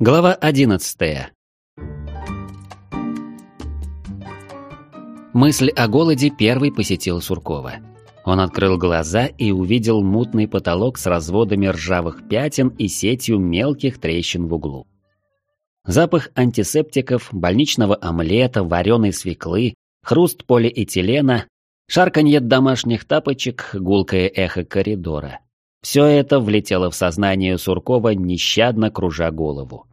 Глава одиннадцатая. Мысль о голоде первый посетил Суркова. Он открыл глаза и увидел мутный потолок с разводами ржавых пятен и сетью мелких трещин в углу. Запах антисептиков, больничного омлета, вареной свеклы, хруст полиэтилена, шарканье домашних тапочек, гулкое эхо коридора. Все это влетело в сознание Суркова, нещадно кружа голову.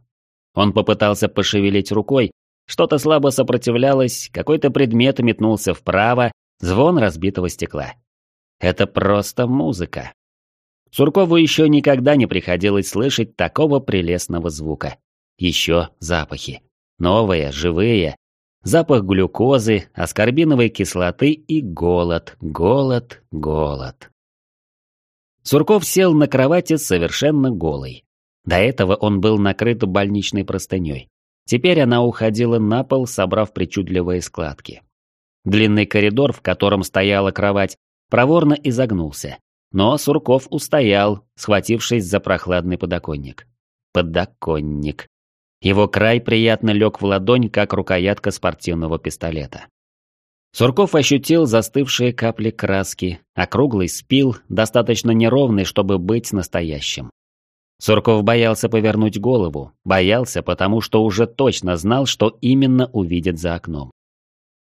Он попытался пошевелить рукой, что-то слабо сопротивлялось, какой-то предмет метнулся вправо, звон разбитого стекла. Это просто музыка. Суркову еще никогда не приходилось слышать такого прелестного звука. Еще запахи. Новые, живые. Запах глюкозы, аскорбиновой кислоты и голод, голод, голод. Сурков сел на кровати совершенно голый. До этого он был накрыт больничной простыней. Теперь она уходила на пол, собрав причудливые складки. Длинный коридор, в котором стояла кровать, проворно изогнулся. Но Сурков устоял, схватившись за прохладный подоконник. Подоконник. Его край приятно лег в ладонь, как рукоятка спортивного пистолета. Сурков ощутил застывшие капли краски, округлый спил, достаточно неровный, чтобы быть настоящим. Сурков боялся повернуть голову, боялся, потому что уже точно знал, что именно увидит за окном.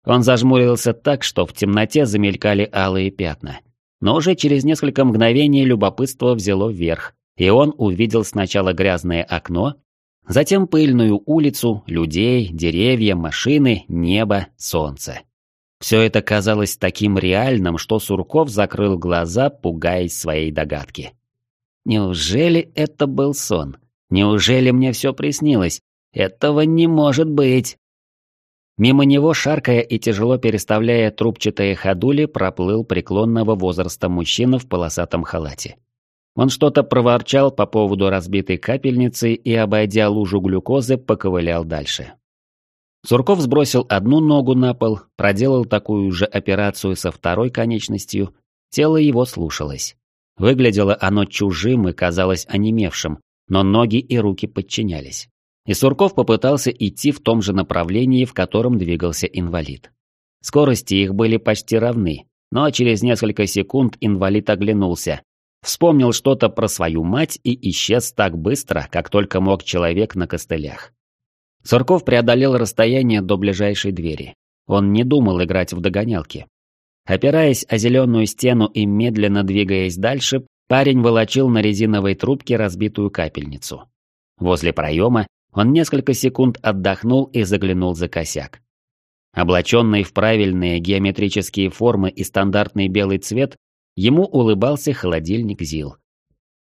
Он зажмурился так, что в темноте замелькали алые пятна. Но уже через несколько мгновений любопытство взяло вверх, и он увидел сначала грязное окно, затем пыльную улицу, людей, деревья, машины, небо, солнце. Все это казалось таким реальным, что Сурков закрыл глаза, пугаясь своей догадки. Неужели это был сон? Неужели мне все приснилось? Этого не может быть. Мимо него, шаркая и тяжело переставляя трубчатые ходули, проплыл преклонного возраста мужчина в полосатом халате. Он что-то проворчал по поводу разбитой капельницы и, обойдя лужу глюкозы, поковылял дальше. Сурков сбросил одну ногу на пол, проделал такую же операцию со второй конечностью. Тело его слушалось. Выглядело оно чужим и казалось онемевшим, но ноги и руки подчинялись. И Сурков попытался идти в том же направлении, в котором двигался инвалид. Скорости их были почти равны, но через несколько секунд инвалид оглянулся, вспомнил что-то про свою мать и исчез так быстро, как только мог человек на костылях. Сурков преодолел расстояние до ближайшей двери. Он не думал играть в догонялки. Опираясь о зеленую стену и медленно двигаясь дальше, парень волочил на резиновой трубке разбитую капельницу. Возле проема он несколько секунд отдохнул и заглянул за косяк. Облаченный в правильные геометрические формы и стандартный белый цвет, ему улыбался холодильник ЗИЛ.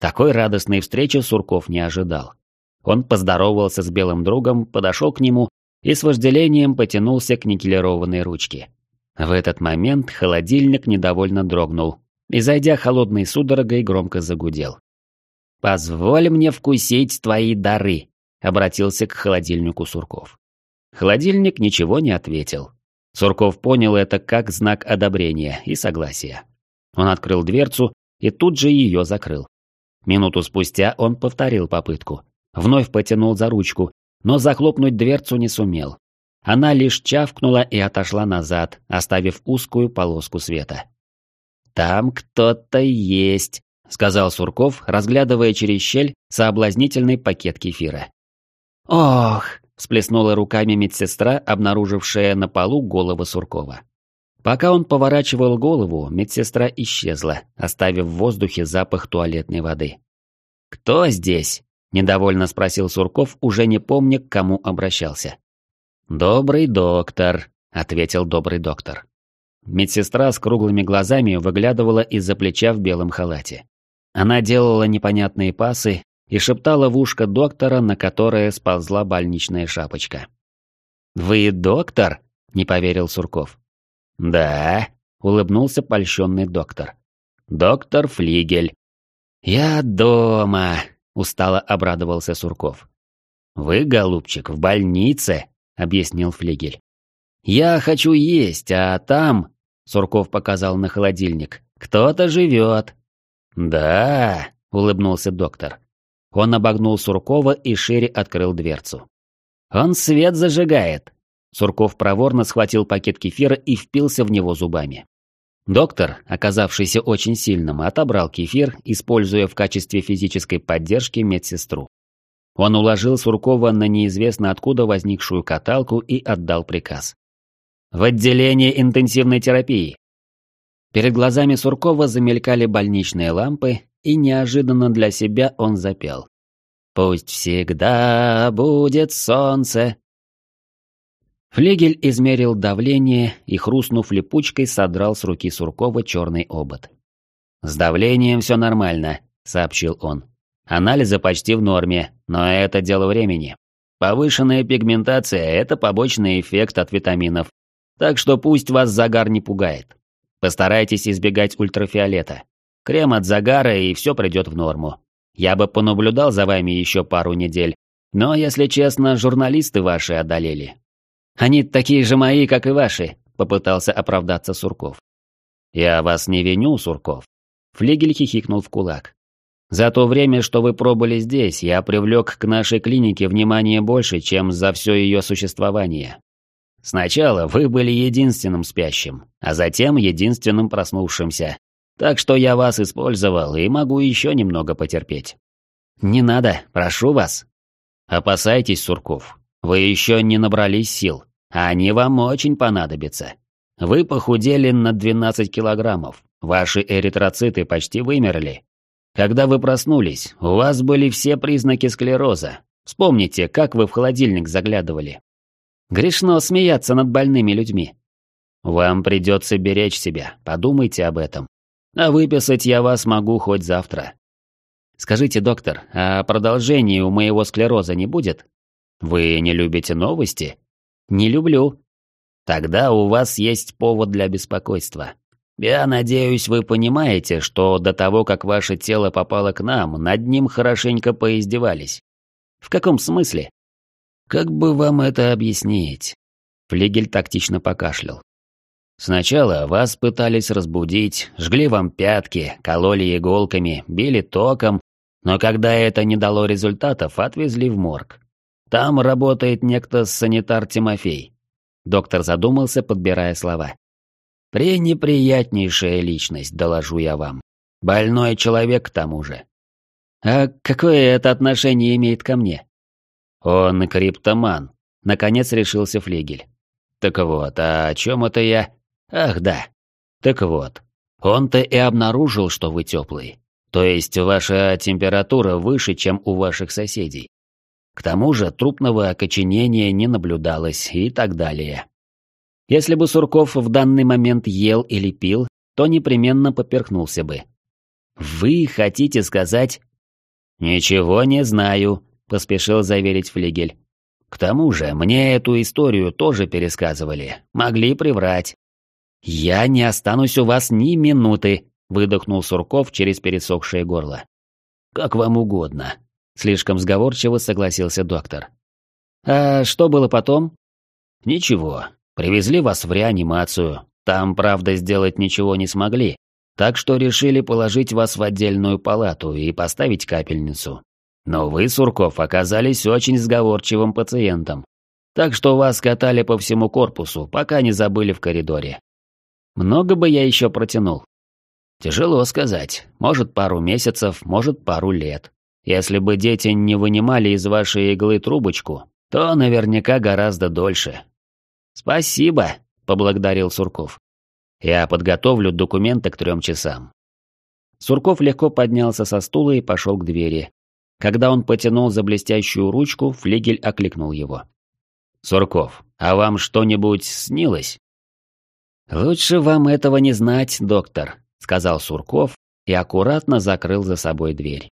Такой радостной встречи Сурков не ожидал. Он поздоровался с белым другом, подошел к нему и с вожделением потянулся к никелированной ручке. В этот момент холодильник недовольно дрогнул и, зайдя холодной судорогой, громко загудел. «Позволь мне вкусить твои дары», — обратился к холодильнику Сурков. Холодильник ничего не ответил. Сурков понял это как знак одобрения и согласия. Он открыл дверцу и тут же ее закрыл. Минуту спустя он повторил попытку. Вновь потянул за ручку, но захлопнуть дверцу не сумел. Она лишь чавкнула и отошла назад, оставив узкую полоску света. «Там кто-то есть», — сказал Сурков, разглядывая через щель соблазнительный пакет кефира. «Ох!» — всплеснула руками медсестра, обнаружившая на полу голову Суркова. Пока он поворачивал голову, медсестра исчезла, оставив в воздухе запах туалетной воды. «Кто здесь?» Недовольно спросил Сурков, уже не помня, к кому обращался. «Добрый доктор», — ответил добрый доктор. Медсестра с круглыми глазами выглядывала из-за плеча в белом халате. Она делала непонятные пасы и шептала в ушко доктора, на которое сползла больничная шапочка. «Вы доктор?» — не поверил Сурков. «Да», — улыбнулся польщенный доктор. «Доктор Флигель». «Я дома», Устало обрадовался Сурков. «Вы, голубчик, в больнице», — объяснил Флигель. «Я хочу есть, а там...» — Сурков показал на холодильник. «Кто-то живет». «Да», — улыбнулся доктор. Он обогнул Суркова и шире открыл дверцу. «Он свет зажигает!» Сурков проворно схватил пакет кефира и впился в него зубами. Доктор, оказавшийся очень сильным, отобрал кефир, используя в качестве физической поддержки медсестру. Он уложил Суркова на неизвестно откуда возникшую каталку и отдал приказ. «В отделение интенсивной терапии!» Перед глазами Суркова замелькали больничные лампы, и неожиданно для себя он запел. «Пусть всегда будет солнце!» Флегель измерил давление и, хрустнув липучкой, содрал с руки Суркова черный обод. «С давлением все нормально», — сообщил он. Анализы почти в норме, но это дело времени. Повышенная пигментация – это побочный эффект от витаминов. Так что пусть вас загар не пугает. Постарайтесь избегать ультрафиолета. Крем от загара и все придет в норму. Я бы понаблюдал за вами еще пару недель. Но, если честно, журналисты ваши одолели. Они такие же мои, как и ваши, попытался оправдаться Сурков. Я вас не виню, Сурков. Флигель хихикнул в кулак. За то время, что вы пробыли здесь, я привлек к нашей клинике внимание больше, чем за все ее существование. Сначала вы были единственным спящим, а затем единственным проснувшимся. Так что я вас использовал и могу еще немного потерпеть. Не надо, прошу вас. Опасайтесь, Сурков. Вы еще не набрались сил, а они вам очень понадобятся. Вы похудели на 12 килограммов, ваши эритроциты почти вымерли, когда вы проснулись, у вас были все признаки склероза. Вспомните, как вы в холодильник заглядывали. Грешно смеяться над больными людьми. Вам придется беречь себя, подумайте об этом. А выписать я вас могу хоть завтра. Скажите, доктор, а продолжения у моего склероза не будет? Вы не любите новости? Не люблю. Тогда у вас есть повод для беспокойства. Я надеюсь, вы понимаете, что до того, как ваше тело попало к нам, над ним хорошенько поиздевались. В каком смысле? Как бы вам это объяснить? Флигель тактично покашлял. Сначала вас пытались разбудить, жгли вам пятки, кололи иголками, били током, но когда это не дало результатов, отвезли в морг. Там работает некто санитар Тимофей. Доктор задумался, подбирая слова. Пренеприятнейшая личность, доложу я вам. Больной человек к тому же. А какое это отношение имеет ко мне? Он криптоман. Наконец решился Флигель. Так вот, а о чем это я? Ах, да. Так вот, он-то и обнаружил, что вы теплый. То есть ваша температура выше, чем у ваших соседей. К тому же трупного окоченения не наблюдалось и так далее. Если бы Сурков в данный момент ел или пил, то непременно поперхнулся бы. «Вы хотите сказать...» «Ничего не знаю», — поспешил заверить Флигель. «К тому же мне эту историю тоже пересказывали, могли приврать». «Я не останусь у вас ни минуты», — выдохнул Сурков через пересохшее горло. «Как вам угодно», — слишком сговорчиво согласился доктор. «А что было потом?» «Ничего, Привезли вас в реанимацию. Там, правда, сделать ничего не смогли. Так что решили положить вас в отдельную палату и поставить капельницу. Но вы, Сурков, оказались очень сговорчивым пациентом. Так что вас катали по всему корпусу, пока не забыли в коридоре. Много бы я еще протянул. Тяжело сказать. Может, пару месяцев, может, пару лет. Если бы дети не вынимали из вашей иглы трубочку, то наверняка гораздо дольше. «Спасибо», — поблагодарил Сурков. «Я подготовлю документы к трем часам». Сурков легко поднялся со стула и пошел к двери. Когда он потянул за блестящую ручку, флигель окликнул его. «Сурков, а вам что-нибудь снилось?» «Лучше вам этого не знать, доктор», — сказал Сурков и аккуратно закрыл за собой дверь.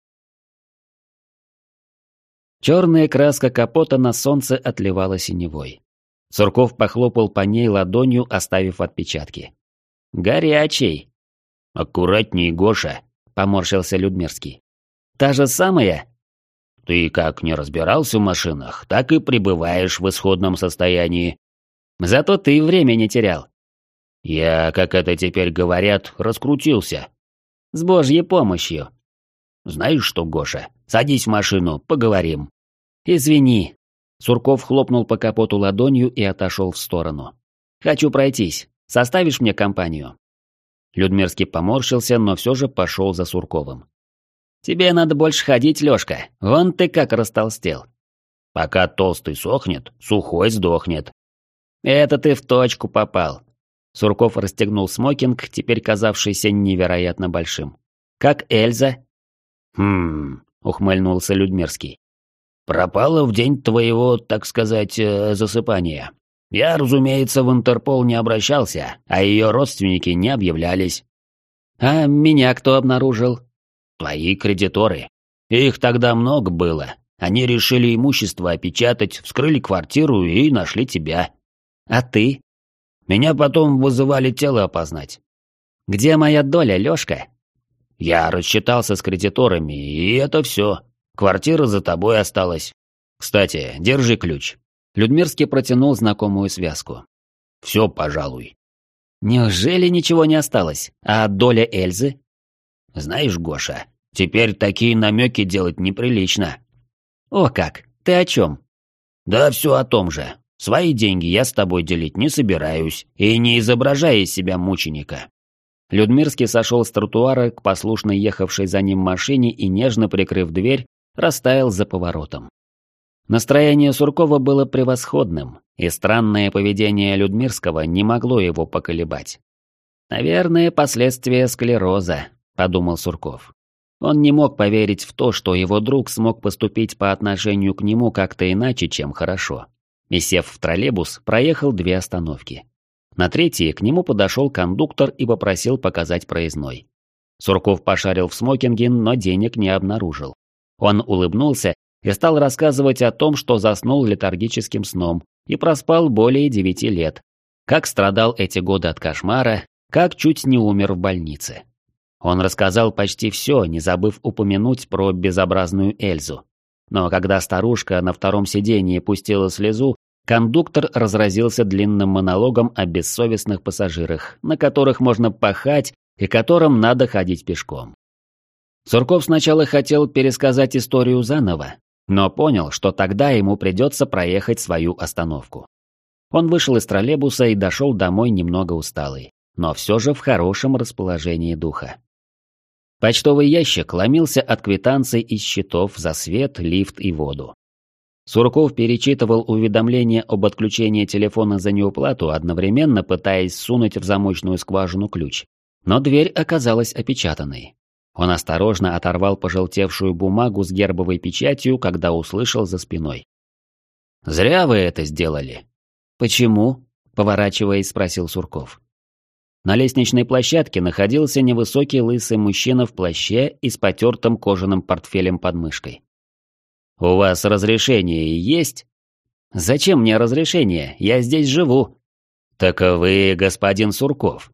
Черная краска капота на солнце отливала синевой. Сурков похлопал по ней ладонью, оставив отпечатки. «Горячий!» «Аккуратней, Гоша!» — поморщился Людмирский. «Та же самая?» «Ты как не разбирался в машинах, так и пребываешь в исходном состоянии. Зато ты время не терял». «Я, как это теперь говорят, раскрутился». «С божьей помощью». Знаешь что, Гоша, садись в машину, поговорим. Извини. Сурков хлопнул по капоту ладонью и отошел в сторону. Хочу пройтись. Составишь мне компанию? Людмирский поморщился, но все же пошел за Сурковым. «Тебе надо больше ходить, Лешка. Вон ты как растолстел». «Пока толстый сохнет, сухой сдохнет». «Это ты в точку попал». Сурков расстегнул смокинг, теперь казавшийся невероятно большим. «Как Эльза?» «Хм...» — ухмыльнулся Людмирский. «Пропала в день твоего, так сказать, э, засыпания. Я, разумеется, в Интерпол не обращался, а ее родственники не объявлялись. А меня кто обнаружил? Твои кредиторы. Их тогда много было. Они решили имущество опечатать, вскрыли квартиру и нашли тебя. А ты? Меня потом вызывали тело опознать. Где моя доля, Лёшка? Я рассчитался с кредиторами, и это все. Квартира за тобой осталась. Кстати, держи ключ. Людмирский протянул знакомую связку. «Все, пожалуй». «Неужели ничего не осталось? А доля Эльзы?» «Знаешь, Гоша, теперь такие намеки делать неприлично». «О как! Ты о чем?» «Да все о том же. Свои деньги я с тобой делить не собираюсь, и не изображая из себя мученика». Людмирский сошел с тротуара к послушно ехавшей за ним машине и, нежно прикрыв дверь, растаял за поворотом. Настроение Суркова было превосходным, и странное поведение Людмирского не могло его поколебать. «Наверное, последствия склероза», — подумал Сурков. Он не мог поверить в то, что его друг смог поступить по отношению к нему как-то иначе, чем хорошо. И сев в троллейбус, проехал две остановки. На третьей к нему подошел кондуктор и попросил показать проездной. Сурков пошарил в смокинге, но денег не обнаружил. Он улыбнулся и стал рассказывать о том, что заснул летаргическим сном и проспал более девяти лет, как страдал эти годы от кошмара, как чуть не умер в больнице. Он рассказал почти все, не забыв упомянуть про безобразную Эльзу. Но когда старушка на втором сиденье пустила слезу, кондуктор разразился длинным монологом о бессовестных пассажирах, на которых можно пахать и которым надо ходить пешком. Сурков сначала хотел пересказать историю заново, но понял, что тогда ему придется проехать свою остановку. Он вышел из троллейбуса и дошел домой немного усталый, но все же в хорошем расположении духа. Почтовый ящик ломился от квитанций и счетов за свет, лифт и воду. Сурков перечитывал уведомление об отключении телефона за неуплату, одновременно пытаясь сунуть в замочную скважину ключ. Но дверь оказалась опечатанной. Он осторожно оторвал пожелтевшую бумагу с гербовой печатью, когда услышал за спиной. «Зря вы это сделали». «Почему?» – поворачиваясь, спросил Сурков. На лестничной площадке находился невысокий лысый мужчина в плаще и с потертым кожаным портфелем под мышкой. «У вас разрешение есть?» «Зачем мне разрешение? Я здесь живу». «Так вы господин Сурков».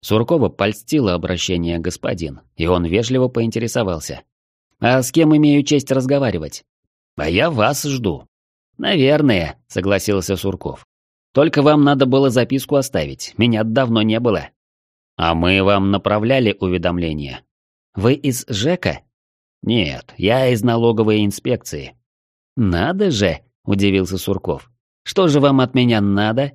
Суркова польстило обращение господин, и он вежливо поинтересовался. «А с кем имею честь разговаривать?» «А я вас жду». «Наверное», — согласился Сурков. «Только вам надо было записку оставить, меня давно не было». «А мы вам направляли уведомление». «Вы из ЖЭКа?» «Нет, я из налоговой инспекции». «Надо же», — удивился Сурков. «Что же вам от меня надо?»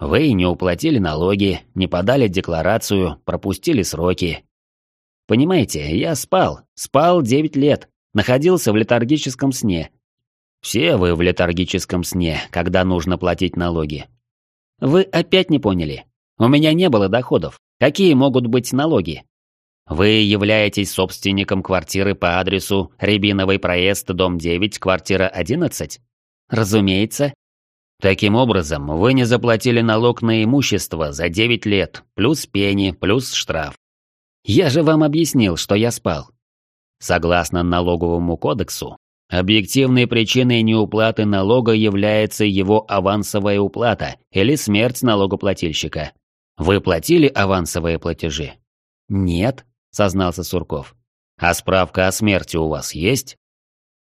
Вы не уплатили налоги, не подали декларацию, пропустили сроки. Понимаете, я спал, спал девять лет, находился в летаргическом сне. Все вы в летаргическом сне, когда нужно платить налоги. Вы опять не поняли. У меня не было доходов. Какие могут быть налоги? Вы являетесь собственником квартиры по адресу Рябиновый проезд, дом 9, квартира 11? Разумеется. Таким образом, вы не заплатили налог на имущество за 9 лет, плюс пени, плюс штраф. Я же вам объяснил, что я спал. Согласно налоговому кодексу, объективной причиной неуплаты налога является его авансовая уплата или смерть налогоплательщика. Вы платили авансовые платежи? Нет, сознался Сурков. А справка о смерти у вас есть?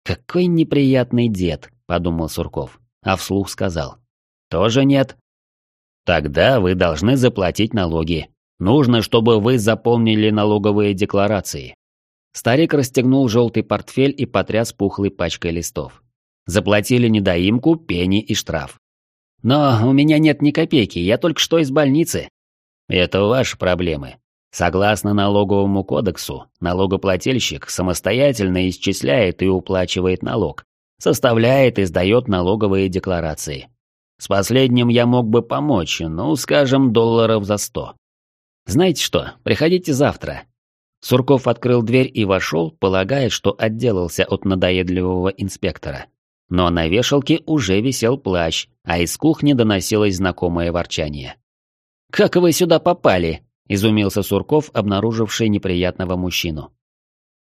Какой неприятный дед, подумал Сурков а вслух сказал. «Тоже нет?» «Тогда вы должны заплатить налоги. Нужно, чтобы вы заполнили налоговые декларации. Старик расстегнул желтый портфель и потряс пухлой пачкой листов. Заплатили недоимку, пени и штраф. «Но у меня нет ни копейки, я только что из больницы». «Это ваши проблемы. Согласно налоговому кодексу, налогоплательщик самостоятельно исчисляет и уплачивает налог, составляет и сдает налоговые декларации. С последним я мог бы помочь, ну, скажем, долларов за сто. Знаете что, приходите завтра. Сурков открыл дверь и вошел, полагая, что отделался от надоедливого инспектора. Но на вешалке уже висел плащ, а из кухни доносилось знакомое ворчание. «Как вы сюда попали?» – изумился Сурков, обнаруживший неприятного мужчину.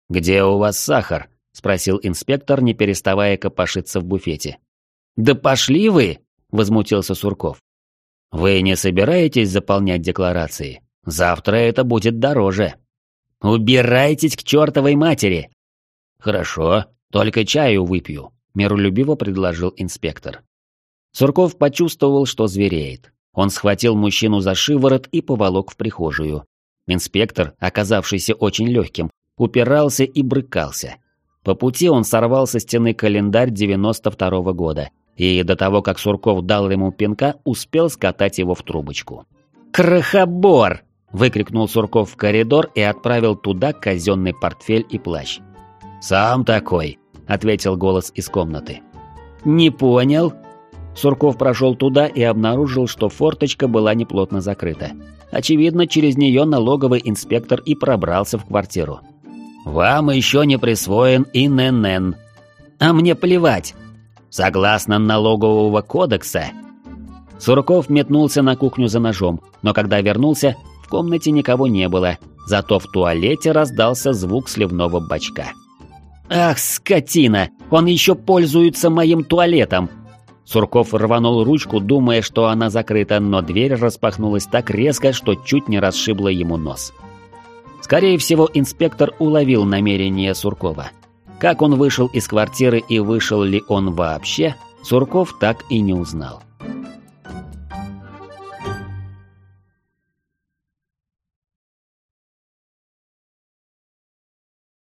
«Где у вас сахар?» – спросил инспектор, не переставая копошиться в буфете. «Да пошли вы!» – возмутился Сурков. «Вы не собираетесь заполнять декларации? Завтра это будет дороже». «Убирайтесь к чертовой матери!» «Хорошо, только чаю выпью», – миролюбиво предложил инспектор. Сурков почувствовал, что звереет. Он схватил мужчину за шиворот и поволок в прихожую. Инспектор, оказавшийся очень легким, упирался и брыкался. По пути он сорвал со стены календарь 92 -го года и до того, как Сурков дал ему пинка, успел скатать его в трубочку. «Крохобор!» – выкрикнул Сурков в коридор и отправил туда казенный портфель и плащ. «Сам такой», – ответил голос из комнаты. «Не понял?» Сурков прошел туда и обнаружил, что форточка была неплотно закрыта. Очевидно, через нее налоговый инспектор и пробрался в квартиру. «Вам еще не присвоен ИНН». «А мне плевать!» Согласно налогового кодекса. Сурков метнулся на кухню за ножом, но когда вернулся, в комнате никого не было, зато в туалете раздался звук сливного бачка. «Ах, скотина! Он еще пользуется моим туалетом!» Сурков рванул ручку, думая, что она закрыта, но дверь распахнулась так резко, что чуть не расшибла ему нос. Скорее всего, инспектор уловил намерение Суркова. Как он вышел из квартиры и вышел ли он вообще, Сурков так и не узнал.